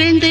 மகிழ்ந்து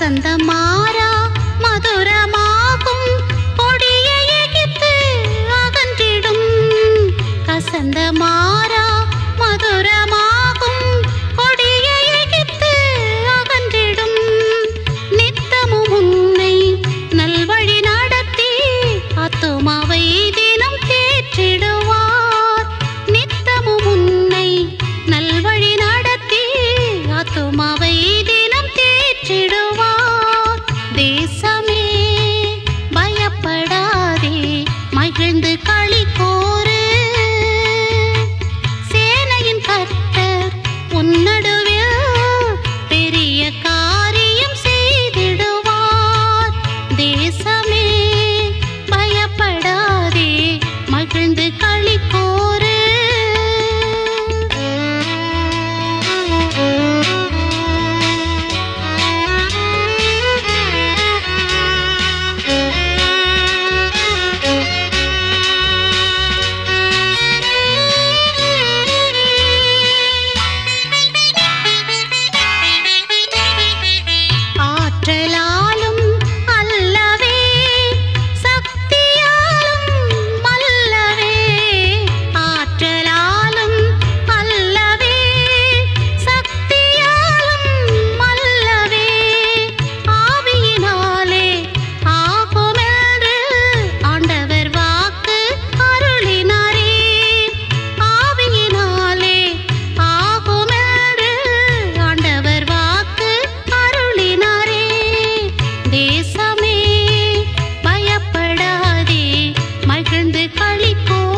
வசந்தமார தேசமே மகிழ்ந்து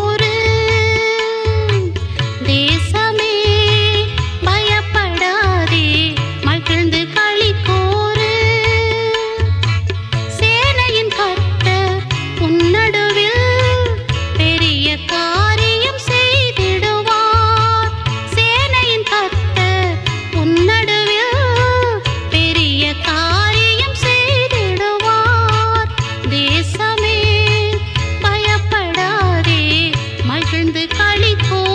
लिखो